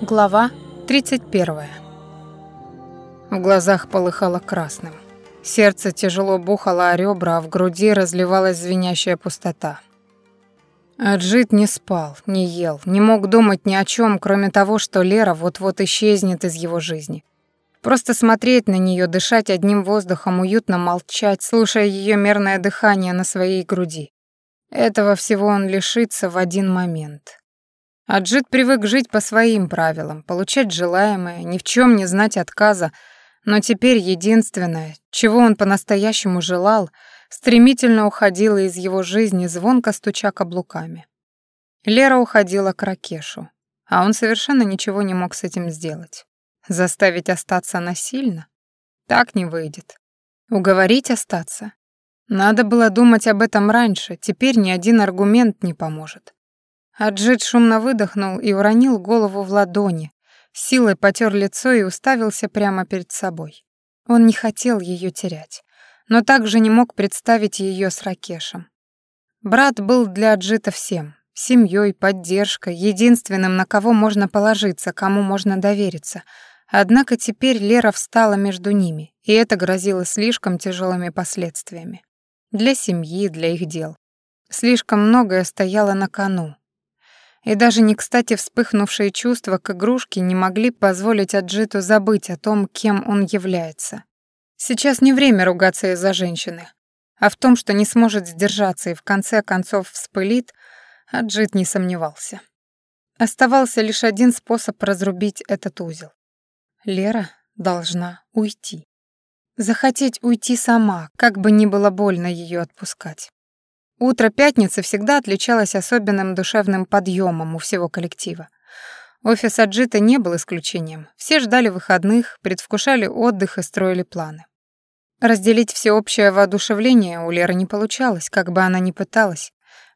Глава 31. В глазах полыхало красным. Сердце тяжело бухало о ребра, а в груди разливалась звенящая пустота. Аджит не спал, не ел, не мог думать ни о чем, кроме того, что Лера вот-вот исчезнет из его жизни. Просто смотреть на нее, дышать одним воздухом, уютно молчать, слушая ее мерное дыхание на своей груди. Этого всего он лишится в один момент. Аджит привык жить по своим правилам, получать желаемое, ни в чем не знать отказа, но теперь единственное, чего он по-настоящему желал, стремительно уходило из его жизни, звонко стуча каблуками. Лера уходила к Ракешу, а он совершенно ничего не мог с этим сделать. Заставить остаться насильно? Так не выйдет. Уговорить остаться? Надо было думать об этом раньше, теперь ни один аргумент не поможет. Аджит шумно выдохнул и уронил голову в ладони, силой потер лицо и уставился прямо перед собой. Он не хотел ее терять, но также не мог представить ее с Ракешем. Брат был для Аджита всем — семьей, поддержкой, единственным, на кого можно положиться, кому можно довериться. Однако теперь Лера встала между ними, и это грозило слишком тяжелыми последствиями. Для семьи, для их дел. Слишком многое стояло на кону, и даже не кстати вспыхнувшие чувства к игрушке не могли позволить Аджиту забыть о том, кем он является. Сейчас не время ругаться из-за женщины, а в том, что не сможет сдержаться и в конце концов вспылит, Аджит не сомневался. Оставался лишь один способ разрубить этот узел. Лера должна уйти. Захотеть уйти сама, как бы ни было больно ее отпускать. Утро пятницы всегда отличалось особенным душевным подъемом у всего коллектива. Офис Аджита не был исключением. Все ждали выходных, предвкушали отдых и строили планы. Разделить всеобщее воодушевление у Леры не получалось, как бы она ни пыталась.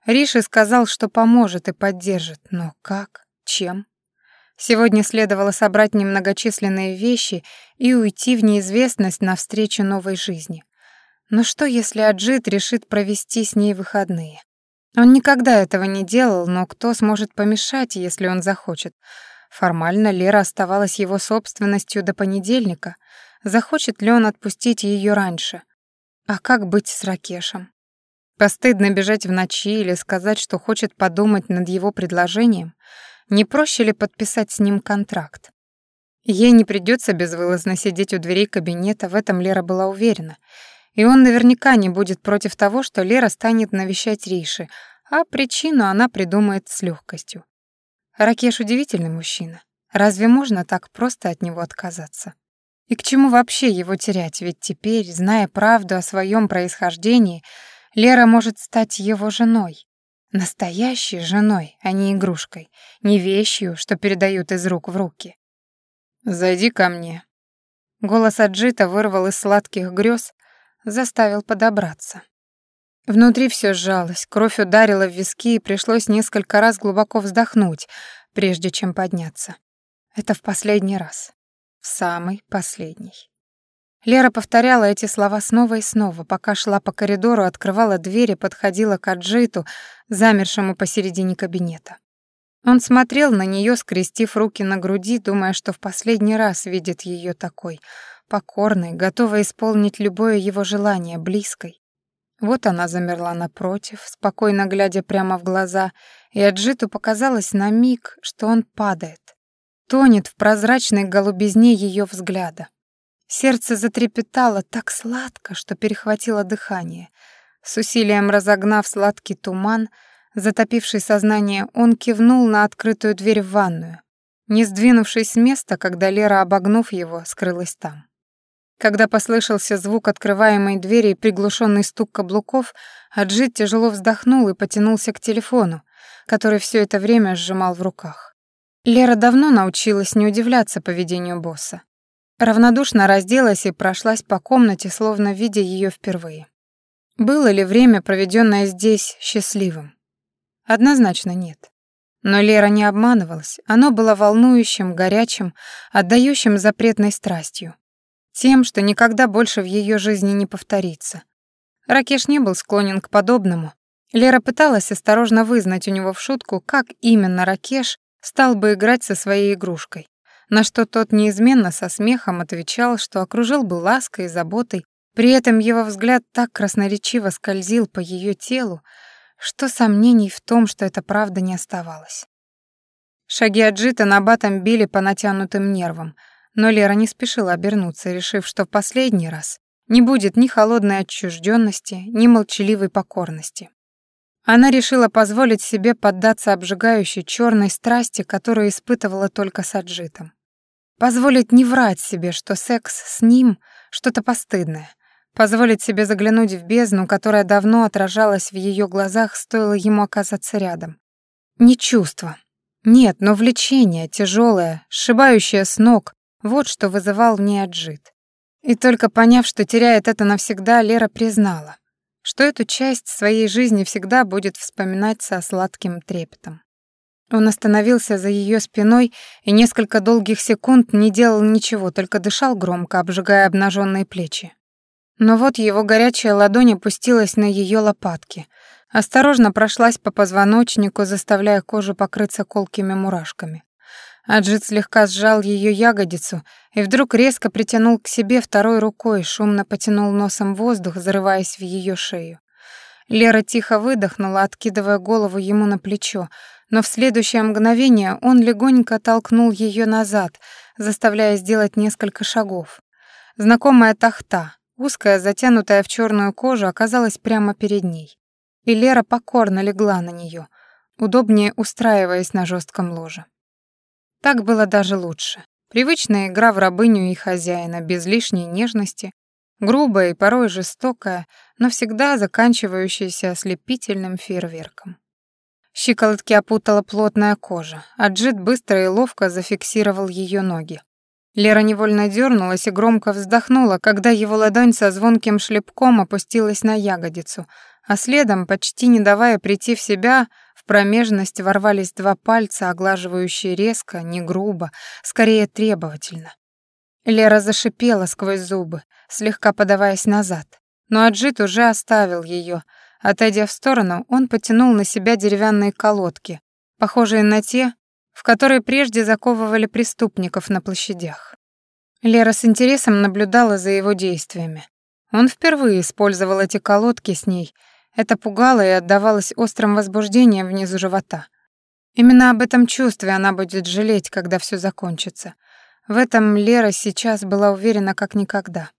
Риши сказал, что поможет и поддержит, но как? Чем? Сегодня следовало собрать немногочисленные вещи и уйти в неизвестность навстречу новой жизни. Но что, если Аджит решит провести с ней выходные? Он никогда этого не делал, но кто сможет помешать, если он захочет? Формально Лера оставалась его собственностью до понедельника. Захочет ли он отпустить ее раньше? А как быть с Ракешем? Постыдно бежать в ночи или сказать, что хочет подумать над его предложением? Не проще ли подписать с ним контракт? Ей не придется безвылазно сидеть у дверей кабинета, в этом Лера была уверена — и он наверняка не будет против того, что Лера станет навещать Риши, а причину она придумает с легкостью. Ракеш удивительный мужчина. Разве можно так просто от него отказаться? И к чему вообще его терять, ведь теперь, зная правду о своем происхождении, Лера может стать его женой. Настоящей женой, а не игрушкой, не вещью, что передают из рук в руки. «Зайди ко мне». Голос Аджита вырвал из сладких грез, Заставил подобраться. Внутри все сжалось, кровь ударила в виски, и пришлось несколько раз глубоко вздохнуть, прежде чем подняться. Это в последний раз. В самый последний. Лера повторяла эти слова снова и снова, пока шла по коридору, открывала двери, подходила к Аджиту, замершему посередине кабинета. Он смотрел на нее, скрестив руки на груди, думая, что в последний раз видит ее такой — покорной, готовый исполнить любое его желание близкой. Вот она замерла напротив, спокойно глядя прямо в глаза, и Аджиту показалось на миг, что он падает, тонет в прозрачной голубизне ее взгляда. Сердце затрепетало так сладко, что перехватило дыхание. С усилием разогнав сладкий туман, затопивший сознание, он кивнул на открытую дверь в ванную, не сдвинувшись с места, когда Лера, обогнув его, скрылась там. Когда послышался звук открываемой двери, и приглушенный стук каблуков, Аджит тяжело вздохнул и потянулся к телефону, который все это время сжимал в руках. Лера давно научилась не удивляться поведению босса. Равнодушно разделась и прошлась по комнате, словно видя ее впервые. Было ли время, проведенное здесь, счастливым? Однозначно нет. Но Лера не обманывалась, оно было волнующим, горячим, отдающим запретной страстью тем, что никогда больше в ее жизни не повторится. Ракеш не был склонен к подобному. Лера пыталась осторожно вызнать у него в шутку, как именно Ракеш стал бы играть со своей игрушкой, на что тот неизменно со смехом отвечал, что окружил бы лаской и заботой, при этом его взгляд так красноречиво скользил по ее телу, что сомнений в том, что это правда, не оставалось. Шаги Аджита набатом били по натянутым нервам — но Лера не спешила обернуться, решив, что в последний раз не будет ни холодной отчужденности, ни молчаливой покорности. Она решила позволить себе поддаться обжигающей черной страсти, которую испытывала только с Аджитом. Позволить не врать себе, что секс с ним — что-то постыдное. Позволить себе заглянуть в бездну, которая давно отражалась в ее глазах, стоило ему оказаться рядом. Не чувство. Нет, но влечение, тяжелое, сшибающее с ног, вот что вызывал в ней отжит. И только поняв, что теряет это навсегда, Лера признала, что эту часть своей жизни всегда будет вспоминать со сладким трепетом. Он остановился за ее спиной и несколько долгих секунд не делал ничего, только дышал громко, обжигая обнаженные плечи. Но вот его горячая ладонь опустилась на ее лопатки, осторожно прошлась по позвоночнику, заставляя кожу покрыться колкими мурашками. Аджит слегка сжал ее ягодицу и вдруг резко притянул к себе второй рукой, шумно потянул носом воздух, зарываясь в ее шею. Лера тихо выдохнула, откидывая голову ему на плечо, но в следующее мгновение он легонько толкнул ее назад, заставляя сделать несколько шагов. Знакомая тахта, узкая, затянутая в черную кожу, оказалась прямо перед ней. И Лера покорно легла на нее, удобнее устраиваясь на жестком ложе. Так было даже лучше. Привычная игра в рабыню и хозяина без лишней нежности, грубая и порой жестокая, но всегда заканчивающаяся ослепительным фейерверком. Щиколотки опутала плотная кожа, а Джит быстро и ловко зафиксировал ее ноги. Лера невольно дернулась и громко вздохнула, когда его ладонь со звонким шлепком опустилась на ягодицу, а следом, почти не давая прийти в себя, промежность ворвались два пальца, оглаживающие резко, не грубо, скорее требовательно. Лера зашипела сквозь зубы, слегка подаваясь назад. Но Аджит уже оставил ее. Отойдя в сторону, он потянул на себя деревянные колодки, похожие на те, в которые прежде заковывали преступников на площадях. Лера с интересом наблюдала за его действиями. Он впервые использовал эти колодки с ней — это пугало и отдавалось острым возбуждением внизу живота. Именно об этом чувстве она будет жалеть, когда все закончится. В этом Лера сейчас была уверена как никогда.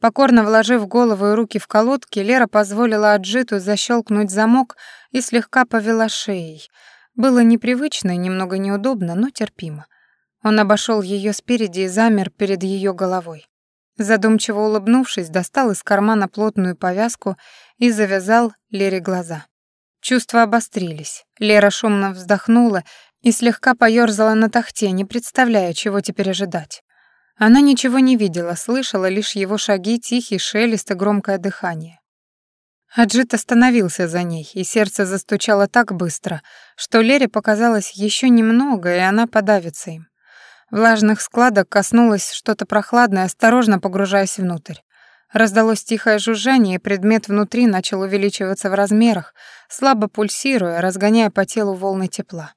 Покорно вложив голову и руки в колодки, Лера позволила Аджиту защелкнуть замок и слегка повела шеей. Было непривычно и немного неудобно, но терпимо. Он обошел ее спереди и замер перед ее головой. Задумчиво улыбнувшись, достал из кармана плотную повязку и завязал Лере глаза. Чувства обострились. Лера шумно вздохнула и слегка поёрзала на тахте, не представляя, чего теперь ожидать. Она ничего не видела, слышала лишь его шаги, тихий шелест и громкое дыхание. Аджит остановился за ней, и сердце застучало так быстро, что Лере показалось еще немного, и она подавится им. влажных складок коснулось что-то прохладное, осторожно погружаясь внутрь. Раздалось тихое жужжание, и предмет внутри начал увеличиваться в размерах, слабо пульсируя, разгоняя по телу волны тепла.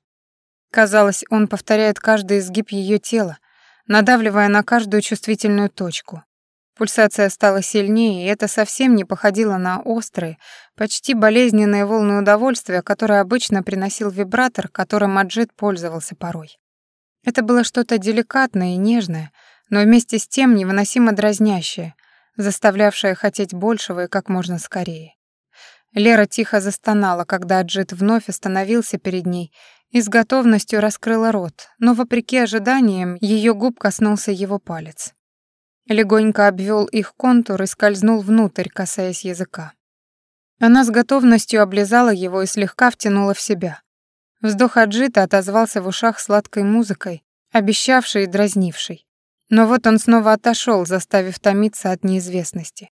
Казалось, он повторяет каждый изгиб ее тела, надавливая на каждую чувствительную точку. Пульсация стала сильнее, и это совсем не походило на острые, почти болезненные волны удовольствия, которые обычно приносил вибратор, которым Маджид пользовался порой. Это было что-то деликатное и нежное, но вместе с тем невыносимо дразнящее, заставлявшее хотеть большего и как можно скорее. Лера тихо застонала, когда Аджит вновь остановился перед ней и с готовностью раскрыла рот, но, вопреки ожиданиям, ее губ коснулся его палец. Легонько обвел их контур и скользнул внутрь, касаясь языка. Она с готовностью облизала его и слегка втянула в себя вздох Аджита отозвался в ушах сладкой музыкой, обещавшей и дразнившей. Но вот он снова отошел, заставив томиться от неизвестности,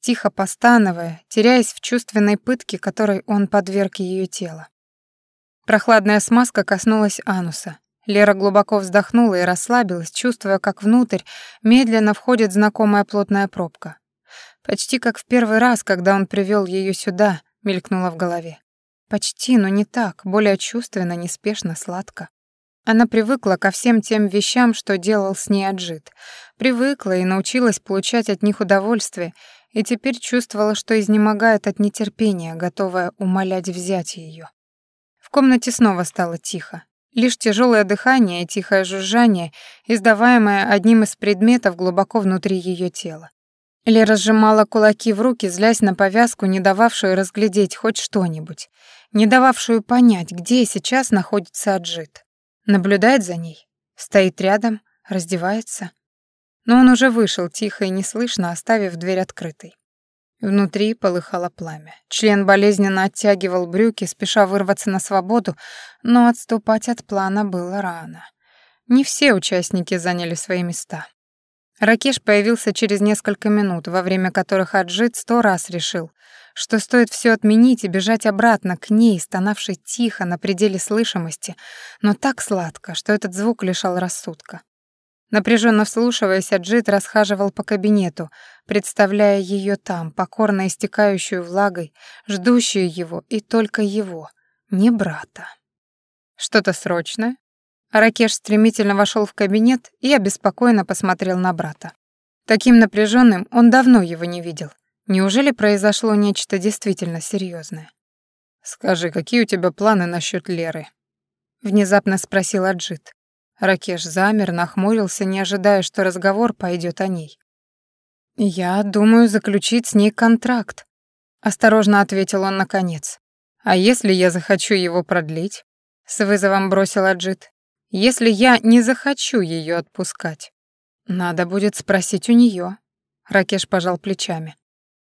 тихо постановая, теряясь в чувственной пытке, которой он подверг ее тело. Прохладная смазка коснулась ануса. Лера глубоко вздохнула и расслабилась, чувствуя, как внутрь медленно входит знакомая плотная пробка. Почти как в первый раз, когда он привел ее сюда, мелькнула в голове. Почти, но не так, более чувственно, неспешно, сладко. Она привыкла ко всем тем вещам, что делал с ней Аджит. Привыкла и научилась получать от них удовольствие, и теперь чувствовала, что изнемогает от нетерпения, готовая умолять взять ее. В комнате снова стало тихо. Лишь тяжелое дыхание и тихое жужжание, издаваемое одним из предметов глубоко внутри ее тела. Лера сжимала кулаки в руки, злясь на повязку, не дававшую разглядеть хоть что-нибудь не дававшую понять, где сейчас находится Аджит. Наблюдает за ней, стоит рядом, раздевается. Но он уже вышел тихо и неслышно, оставив дверь открытой. Внутри полыхало пламя. Член болезненно оттягивал брюки, спеша вырваться на свободу, но отступать от плана было рано. Не все участники заняли свои места. Ракеш появился через несколько минут, во время которых Аджит сто раз решил, что стоит все отменить и бежать обратно к ней, стонавшей тихо на пределе слышимости, но так сладко, что этот звук лишал рассудка. Напряженно вслушиваясь, Аджит расхаживал по кабинету, представляя ее там, покорно истекающую влагой, ждущую его и только его, не брата. «Что-то срочное?» Ракеш стремительно вошел в кабинет и обеспокоенно посмотрел на брата. Таким напряженным он давно его не видел. Неужели произошло нечто действительно серьезное? «Скажи, какие у тебя планы насчет Леры?» Внезапно спросил Аджит. Ракеш замер, нахмурился, не ожидая, что разговор пойдет о ней. «Я думаю заключить с ней контракт», — осторожно ответил он наконец. «А если я захочу его продлить?» — с вызовом бросил Аджит. если я не захочу ее отпускать? Надо будет спросить у нее. Ракеш пожал плечами.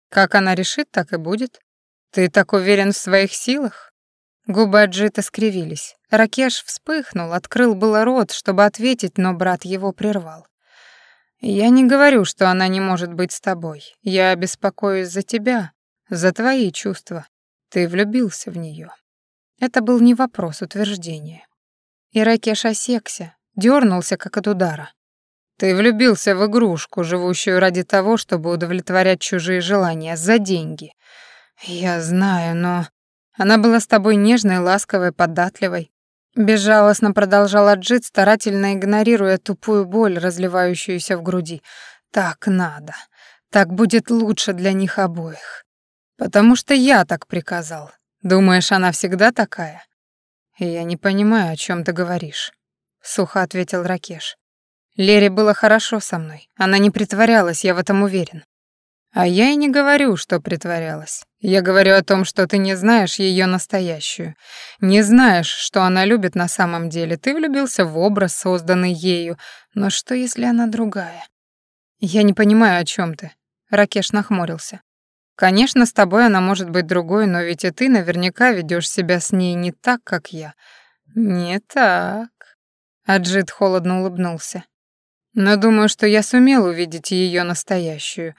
Как она решит, так и будет. Ты так уверен в своих силах? Губы Аджита скривились. Ракеш вспыхнул, открыл было рот, чтобы ответить, но брат его прервал. «Я не говорю, что она не может быть с тобой. Я беспокоюсь за тебя, за твои чувства. Ты влюбился в нее. Это был И Ракеша осекся, дернулся, как от удара. «Ты влюбился в игрушку, живущую ради того, чтобы удовлетворять чужие желания за деньги. Я знаю, но...» Она была с тобой нежной, ласковой, податливой. Безжалостно продолжал Аджит, старательно игнорируя тупую боль, разливающуюся в груди. «Так надо. Так будет лучше для них обоих. Потому что я так приказал. Думаешь, она всегда такая? Я не понимаю, о чем ты говоришь», — сухо ответил Ракеш. Лере было хорошо со мной. Она не притворялась, я в этом уверен. А я и не говорю, что притворялась. Я говорю о том, что ты не знаешь ее настоящую. Не знаешь, что она любит на самом деле. Ты влюбился в образ, созданный ею. Но что, если она другая? Я не понимаю, о чем ты. Ракеш нахмурился. Конечно, с тобой она может быть другой, но ведь и ты наверняка ведешь себя с ней не так, как я. Не так. Аджит холодно улыбнулся. Но думаю, что я сумел увидеть ее настоящую,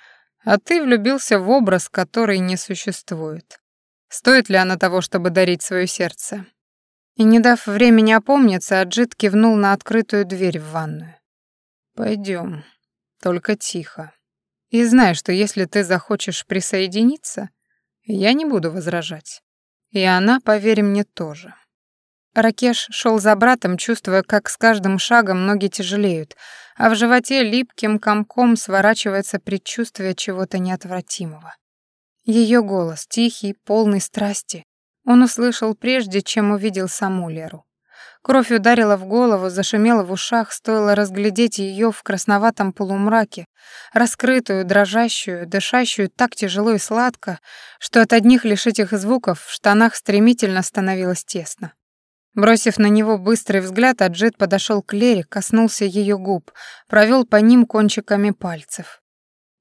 а ты влюбился в образ, который не существует. Стоит ли она того, чтобы дарить свое сердце? И не дав времени опомниться, Аджит кивнул на открытую дверь в ванную. Пойдем, только тихо. И знаешь, что если ты захочешь присоединиться, я не буду возражать. И она, поверь мне, тоже. Ракеш шел за братом, чувствуя, как с каждым шагом ноги тяжелеют, а в животе липким комком сворачивается предчувствие чего-то неотвратимого. Ее голос, тихий, полный страсти, он услышал прежде, чем увидел саму Леру. Кровь ударила в голову, зашумела в ушах, стоило разглядеть ее в красноватом полумраке, раскрытую, дрожащую, дышащую так тяжело и сладко, что от одних лишь этих звуков в штанах стремительно становилось тесно. Бросив на него быстрый взгляд, Аджит подошел к Лере, коснулся ее губ, провел по ним кончиками пальцев.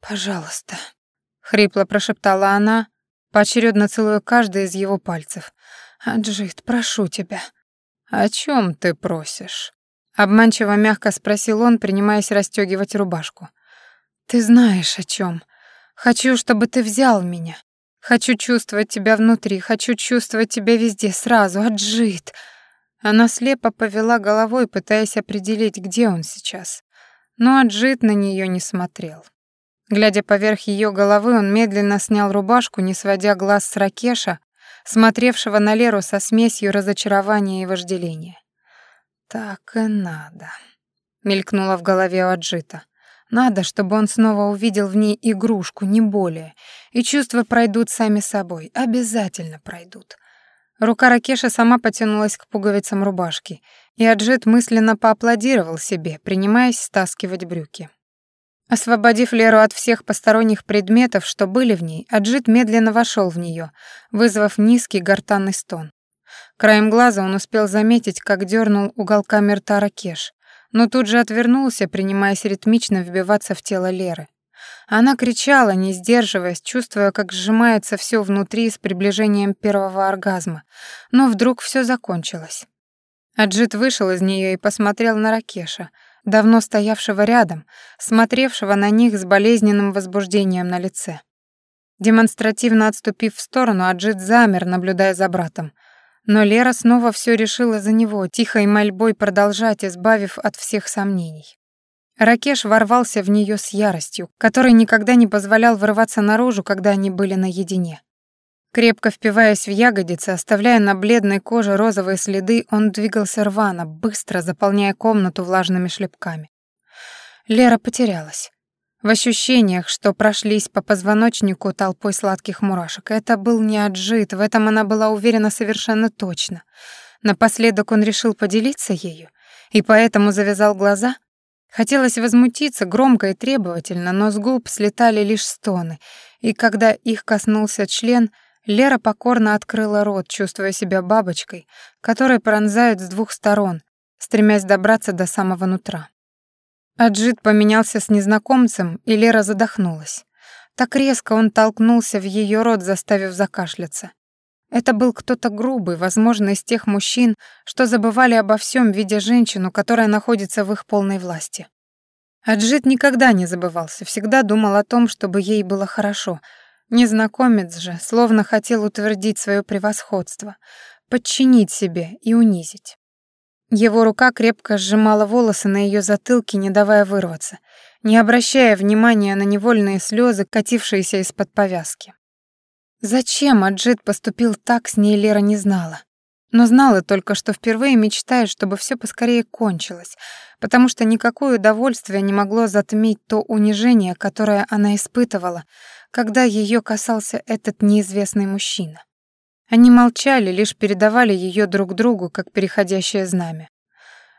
«Пожалуйста», — хрипло прошептала она, поочередно целуя каждый из его пальцев. «Аджит, прошу тебя». «О чем ты просишь?» Обманчиво мягко спросил он, принимаясь расстегивать рубашку. «Ты знаешь, о чем. Хочу, чтобы ты взял меня. Хочу чувствовать тебя внутри, хочу чувствовать тебя везде, сразу, отжит». Она слепо повела головой, пытаясь определить, где он сейчас. Но отжит на нее не смотрел. Глядя поверх ее головы, он медленно снял рубашку, не сводя глаз с Ракеша, смотревшего на Леру со смесью разочарования и вожделения. «Так и надо», — мелькнуло в голове у Аджита. «Надо, чтобы он снова увидел в ней игрушку, не более, и чувства пройдут сами собой, обязательно пройдут». Рука Ракеша сама потянулась к пуговицам рубашки, и Аджит мысленно поаплодировал себе, принимаясь стаскивать брюки. Освободив Леру от всех посторонних предметов, что были в ней, Аджит медленно вошел в нее, вызвав низкий гортанный стон. Краем глаза он успел заметить, как дернул уголками рта Ракеш, но тут же отвернулся, принимаясь ритмично вбиваться в тело Леры. Она кричала, не сдерживаясь, чувствуя, как сжимается все внутри с приближением первого оргазма, но вдруг все закончилось. Аджит вышел из нее и посмотрел на Ракеша — давно стоявшего рядом, смотревшего на них с болезненным возбуждением на лице. Демонстративно отступив в сторону, Аджит замер, наблюдая за братом. Но Лера снова все решила за него, тихой мольбой продолжать, избавив от всех сомнений. Ракеш ворвался в нее с яростью, который никогда не позволял вырываться наружу, когда они были наедине. Крепко впиваясь в ягодицы, оставляя на бледной коже розовые следы, он двигался рвано, быстро заполняя комнату влажными шлепками. Лера потерялась. В ощущениях, что прошлись по позвоночнику толпой сладких мурашек. Это был не отжит, в этом она была уверена совершенно точно. Напоследок он решил поделиться ею, и поэтому завязал глаза. Хотелось возмутиться громко и требовательно, но с губ слетали лишь стоны, и когда их коснулся член — Лера покорно открыла рот, чувствуя себя бабочкой, которая пронзает с двух сторон, стремясь добраться до самого нутра. Аджит поменялся с незнакомцем, и Лера задохнулась. Так резко он толкнулся в ее рот, заставив закашляться. Это был кто-то грубый, возможно, из тех мужчин, что забывали обо всем, видя женщину, которая находится в их полной власти. Аджит никогда не забывался, всегда думал о том, чтобы ей было хорошо, Незнакомец же словно хотел утвердить свое превосходство, подчинить себе и унизить. Его рука крепко сжимала волосы на ее затылке, не давая вырваться, не обращая внимания на невольные слезы, катившиеся из-под повязки. Зачем Аджит поступил так, с ней Лера не знала. Но знала только, что впервые мечтает, чтобы все поскорее кончилось, потому что никакое удовольствие не могло затмить то унижение, которое она испытывала, когда ее касался этот неизвестный мужчина. Они молчали, лишь передавали ее друг другу, как переходящее знамя.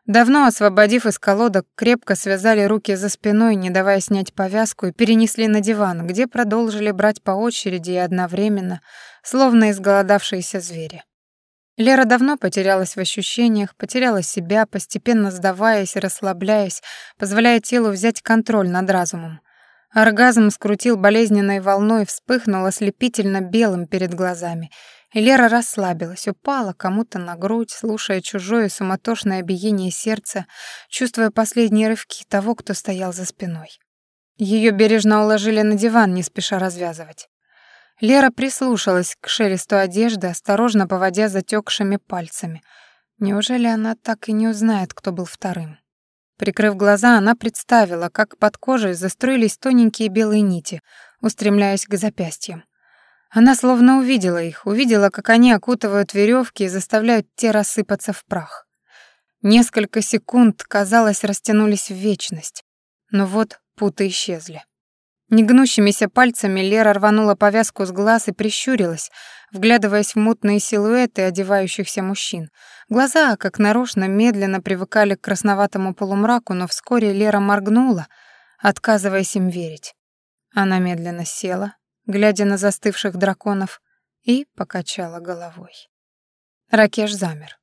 Давно освободив из колодок, крепко связали руки за спиной, не давая снять повязку, и перенесли на диван, где продолжили брать по очереди и одновременно, словно изголодавшиеся звери. Лера давно потерялась в ощущениях, потеряла себя, постепенно сдаваясь и расслабляясь, позволяя телу взять контроль над разумом. Оргазм скрутил болезненной волной, вспыхнул ослепительно белым перед глазами. И Лера расслабилась, упала кому-то на грудь, слушая чужое суматошное биение сердца, чувствуя последние рывки того, кто стоял за спиной. Ее бережно уложили на диван, не спеша развязывать. Лера прислушалась к шелесту одежды, осторожно поводя затекшими пальцами. Неужели она так и не узнает, кто был вторым? Прикрыв глаза, она представила, как под кожей застроились тоненькие белые нити, устремляясь к запястьям. Она словно увидела их, увидела, как они окутывают веревки и заставляют те рассыпаться в прах. Несколько секунд, казалось, растянулись в вечность, но вот путы исчезли. Негнущимися пальцами Лера рванула повязку с глаз и прищурилась, вглядываясь в мутные силуэты одевающихся мужчин. Глаза, как нарочно, медленно привыкали к красноватому полумраку, но вскоре Лера моргнула, отказываясь им верить. Она медленно села, глядя на застывших драконов, и покачала головой. Ракеш замер.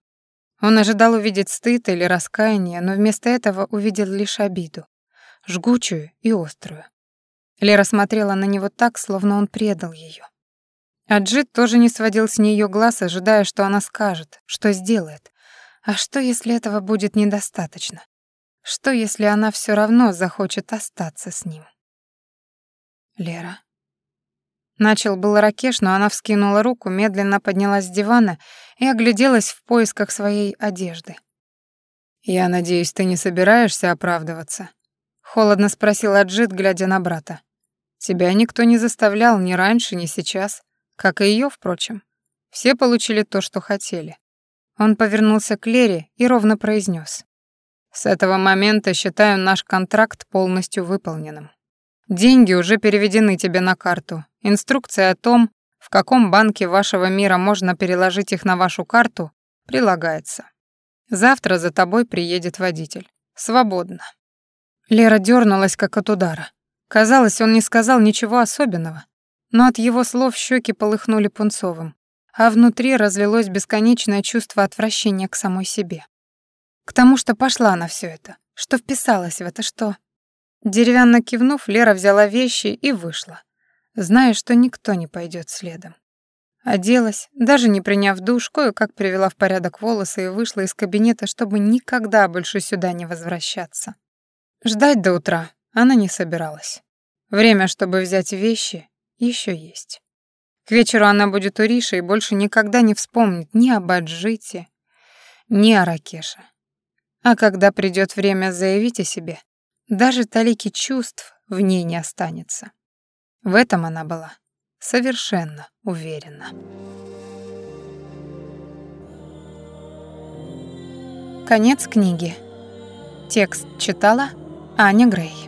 Он ожидал увидеть стыд или раскаяние, но вместо этого увидел лишь обиду, жгучую и острую. Лера смотрела на него так, словно он предал ее. Аджит тоже не сводил с нее глаз, ожидая, что она скажет, что сделает. А что, если этого будет недостаточно? Что, если она все равно захочет остаться с ним? Лера. Начал был Ракеш, но она вскинула руку, медленно поднялась с дивана и огляделась в поисках своей одежды. «Я надеюсь, ты не собираешься оправдываться?» — холодно спросил Аджит, глядя на брата. Тебя никто не заставлял ни раньше, ни сейчас, как и ее, впрочем. Все получили то, что хотели. Он повернулся к Лере и ровно произнес: «С этого момента считаю наш контракт полностью выполненным. Деньги уже переведены тебе на карту. Инструкция о том, в каком банке вашего мира можно переложить их на вашу карту, прилагается. Завтра за тобой приедет водитель. Свободно». Лера дернулась как от удара. Казалось, он не сказал ничего особенного, но от его слов щеки полыхнули пунцовым, а внутри разлилось бесконечное чувство отвращения к самой себе. К тому, что пошла на все это, что вписалась в это, что... Деревянно кивнув, Лера взяла вещи и вышла, зная, что никто не пойдет следом. Оделась, даже не приняв душ, кое-как привела в порядок волосы и вышла из кабинета, чтобы никогда больше сюда не возвращаться. Ждать до утра, она не собиралась. Время, чтобы взять вещи, еще есть. К вечеру она будет у Риши и больше никогда не вспомнит ни об Аджите, ни о Ракеше. А когда придет время заявить о себе, даже талики чувств в ней не останется. В этом она была совершенно уверена. Конец книги. Текст читала Аня Грей.